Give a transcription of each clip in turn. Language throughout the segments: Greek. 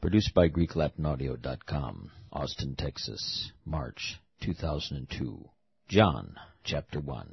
Produced by GreekLatinAudio.com, Austin, Texas, March 2002. John, chapter 1.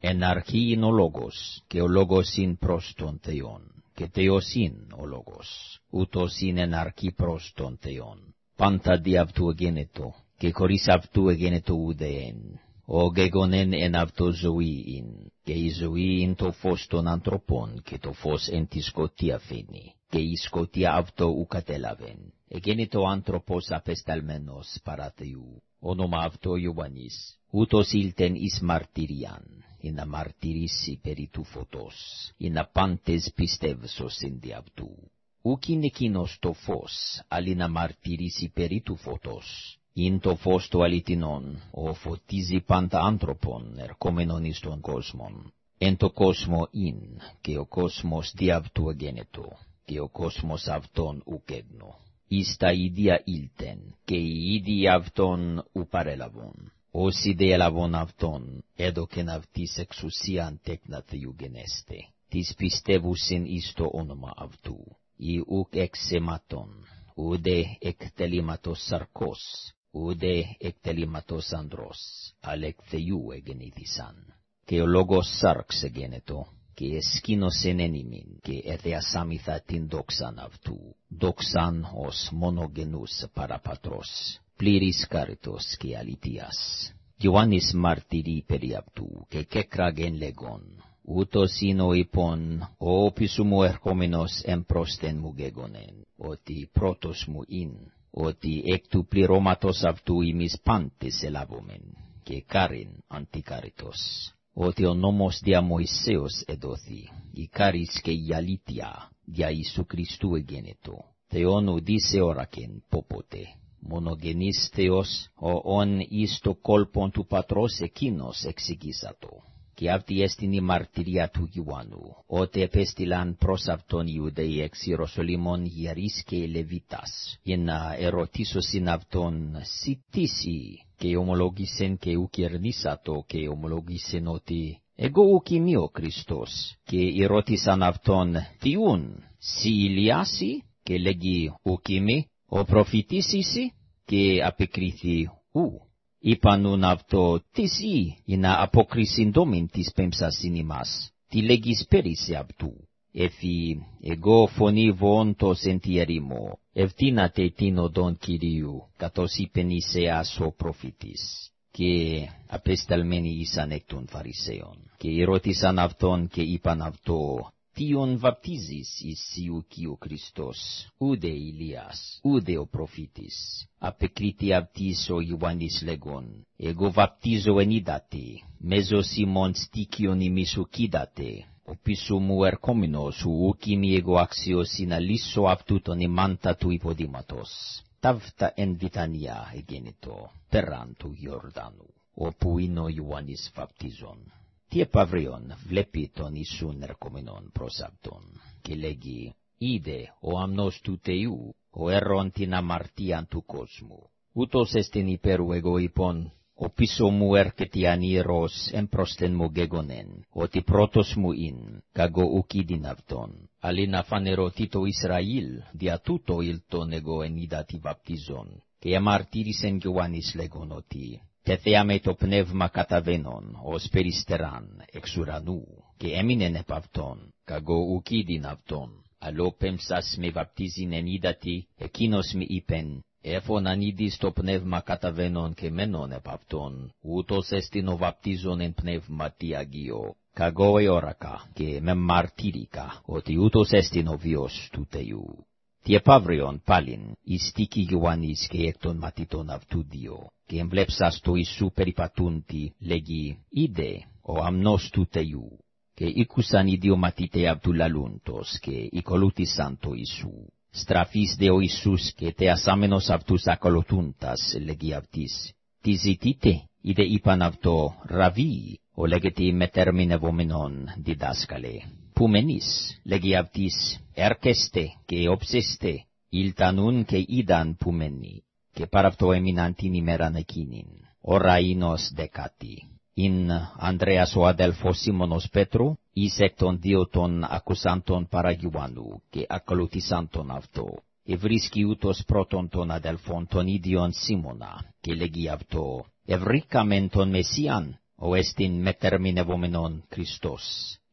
Εναρχήν ο λόγος, και ο λόγος ειν προς τον Θεόν, και Θεός ειν ο λόγος, ούτως ειν εναρχή προς τον Θεόν. Πάντα δι' αυτού εγένετο, και χωρίς αυτού εγένετο ουδέ εν. Ο γεγονέν εν αυτό ζωή ειν, και η ζωή ειν το φως των ανθρωπών, και το φως εν τη σκοτία φαίνει, και η σκοτία αυτό ου κατέλαβεν. Εγένετο άνθρωπος απεσταλμένος παρά Θεού, όνομα αυτό Ιωάννης, ούτως ήλτεν εις μαρτυριάν, ή να μαρτυρήσει περί του φωτός, ή να πάντες πιστεύσος εν δι' αυτού. Ουκ είναι εκείνος το φως, αλλή να μαρτυρήσει περί του φωτός, ειν το φως του αληθινόν, ο φωτίζει πάντα άνθρωπον, ερχόμενον εις τον κόσμον. Εν το κόσμο ειν, και ο κόσμος δι' αυτού εγένετο, και ο κόσμος αυτόν ουκ έγνω. Εις τα ίδια ήλτεν, και οι ίδιοι αυτόν ου παρέλαβον. Όσοι δε έλαβον αυτόν, έδωκεν αυτής εξουσίαν τέκνα Θεού γενέστε, της πιστεύουσιν εις το όνομα αυτού, ή ουκ εξαιματον, ουδε εκτελήματος σαρκός, ουδε εκτελήματος ανδρός, αλ εκ Θεού εγεννήθησαν. Και ο λόγος σάρξ εγένετο, και εσκήνωσεν εν ημίν, και εθεασάμιθα την δόξαν αυτού, δόξαν ως μονογενούς παραπατρός, πλήρης κάριτος και αλητίας. Ιωάννης μαρτυρεί περί αυτού, και κέκραγεν λεγόν, ούτως είναι ο υπόν, ο όπισου μου ερχόμενος εμπρόστεν μου γεγονέν, ότι πρώτος μου ειν, ότι εκ του πληρώματος αυτού ημις πάντες ελάβομεν, και κάριν αντικάριτος ότι ο νόμος δια Μωυσέως εδόθη, η κάρις και η αλήθεια δια Ιησού Χριστού εγένετο. Θεόν ουδίσε όρακεν πόποτε, μονογενής Θεός, ο ον εις το κόλπον του πατρός εκείνος εξηγήσατο. Και αυτή έστιν η μαρτυρία του Ιωάννου, ότι επέστειλαν προς αυτόν Ιουδαίοι εξ Ιεροσολύμων γερείς και Λεβιτάς, για να ερωτήσωσιν αυτόν, σιτήσει, και ομολόγησεν και ουκ ερνήσατο και ομολόγησεν ότι εγώ ουκ είμαι ο Χριστός, και ερώτησαν αυτόν, Θεούν, σι Ηλιάση, και λέγει ουκ είμαι, ο προφητής είσαι, και απεκρίθη ου. Είπανουν αυτό, τις ή, ή να αποκρισιν δόμην της πέμψασιν ημάς, τι λέγεις πέρυσι αυτού. Εφή, εγώ φωνή βόντος εν τη ερήμο, ευθύνατε την οδόν Κυρίου, καθώς είπεν Ισαίας ο προφητής. Και απεσταλμένοι ήσαν εκ των Φαρισαίων, και ερώτησαν αυτόν και είπαν αυτό, Τίον βαπτίζεις εις ιουκί ο Χριστός, ουδε Ηλίας, ουδε ο προφήτης. Απεκρίτη αυτής ο Ιωάννης λέγον, εγώ βαπτίζω εν είδατε, μέσω Σιμών στίκιον ημίσου κίδατε, ο πίσω μου ερχόμενος, ουκ είμαι εγώ αξιός να λύσω αυτού τον ημάντα του υποδήματος. Ταύτα εν Βιτανία εγέννητο, πέραν του Ιορδάνου, όπου είναι ο Ιωάννης βαπτίζον. Τι επαυρίων βλέπει τον Ιησούν ερχόμενον προς αυτόν, και λέγει, είδε ο αμνός του Θεού, ο έρον την αμαρτίαν του κόσμου. Ούτως εστιν υπέρου εγώ υπόν, ο πίσω μου έρχεται ανήρος εμπρόστεν μου γεγονέν, ότι πρώτος μου ειν, καγώ ουκ είδην αυτόν. Αλλή να φανερωθεί το Ισραήλ, δια τούτο ήλτον εγώ εν είδα τη βαπτίζον, και αμαρτύρησεν Ιωάννης λέγον ότι, τεθέαμε το πνεύμα καταβαίνον, ως περιστεράν, εξ ουρανού, και έμεινεν επ' αυτόν, καγώ ουκ είδην αυτόν. Αλλό πέμψας με βαπτίζειν εν είδατη, εκείνος μη είπεν, Έφων ανίδης το πνεύμα καταβαίνον και μένον επ' αυτόν, ούτως εστιν ο βαπτίζον εν πνεύματι Αγίο. Καγώ εόρακα και με μαρτύρικα, ότι ούτως εστιν ο βιος του Θεού. Τι επαύριον πάλιν, εις τίκη Ιωάννης και εκ των μαθητών αυτού δύο, και εμπλέψας το Ιησού περιπατούντι, λέγει, είδε ο αμνός του Θεού, και ήκουσαν οι δύο μαθητέ αυτού λαλούντος, και οικολούθησαν το Ιησού. Στραφής δε ο Ιησούς και θεασάμενος αυτούς ακολουθούντας, λέγει αυτής. Τι ζητείτε, είδε είπαν αυτό, ραβί, ο λέγεται μετερμηνευόμενον διδάσκαλε. Που μενείς, λέγει αυτής, έρκεστε και όψεστε, ήλτανούν και είδαν που μένει, και παρ' αυτό έμειναν την ημέραν εκείνην, ώρα ίνος δεκάτη. In Ανδρέας ο αδελφός Σίμωνος Πέτρου, εις εκ των δύο των ακουσάντων παρά Ιωάννου, και ακολουθήσαντων αυτό. ευρίσκει ούτως πρώτον τον αδελφόν τον ίδιον Σίμωνα, και λέγει αυτό, ευρήκαμεν τον Μεσίαν, ο εστιν μετερμηνευόμενον Χριστός,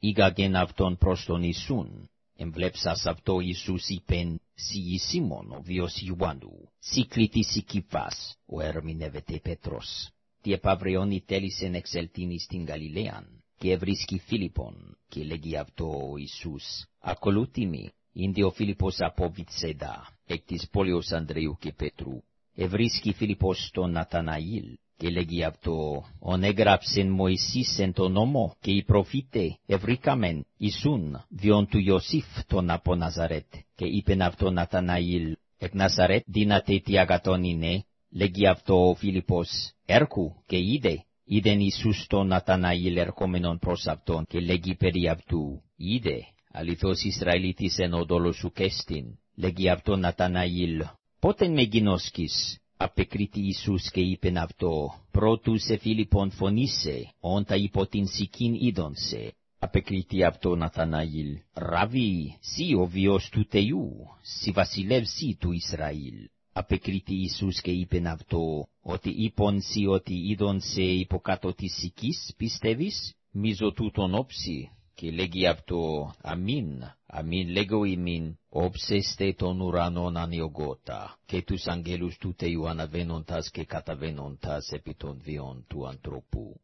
ήγαγεν αυτόν προς τον Ιησούν, εμβλέψας αυτό Ιησούς είπεν, «Σι η Σίμων ο βιος Ιωάννου, σι κλήτης η Κιφάς, ο ερμηνεύεται Πέτρος». Τι επαυριώνει τέλησεν εξελτίνη στην Γαλιλαίαν, και ευρίσκει Φίλιππον, και λέγει αυτό ο Ιησούς, «Ακολούθη μη». Ίνδε ο Φίλιππος από Βιτσέδα, εκ της πόλεως Ανδρείου και Πέτρου. Ευρίσκει Φίλιππος τον Ναταναήλ, και λέγει αυτό, «Ον έγραψεν Μωυσής εν τον νόμο, και οι προφήτε ευρήκαμεν, Ιησούν, διον του Ιωσήφ τον από Ναζαρέτ, και είπεν αυτό Ναταναήλ, εκ Ναζαρέτ δύναται τι αγατόν είναι, λέγει αυτό ο Φίλιππος, «Έρκου, και είδε». Είδεν Ιησούς τον Ναταναήλ ερχόμενον προς αυτόν, και λέγει περί αυτού, «Είδε, αληθώς Ισραηλίτης εν οδόλο σου κέστην». Λέγει αυτό Ναταναήλ, «Πότε με γινώσκεις» απεκρίτη Ιησούς και είπεν αυτό, «Πρώτου σε Φίλιππον φωνήσε, όντα υπό την σικήν είδονσε». Απεκρίτη αυτό Ναθαναήλ, «Ραβί, σύ ο βιος του Θεού, σύ βασιλεύσι του Ισραήλ». Απεκρίτη Ιησούς και είπεν αυτό, ότι είπον σύ ότι είδον σε υποκάτω της σικής, πιστεύεις, μίζο τούτον όψη, και λέγει αυτό, αμήν, αμήν λέγω ημίν, όψεστε τον ουρανόν ανιωγότα, και τους αγγέλους του Θεού αναβαίνοντας και καταβαίνοντας επί των βιών του ανθρώπου.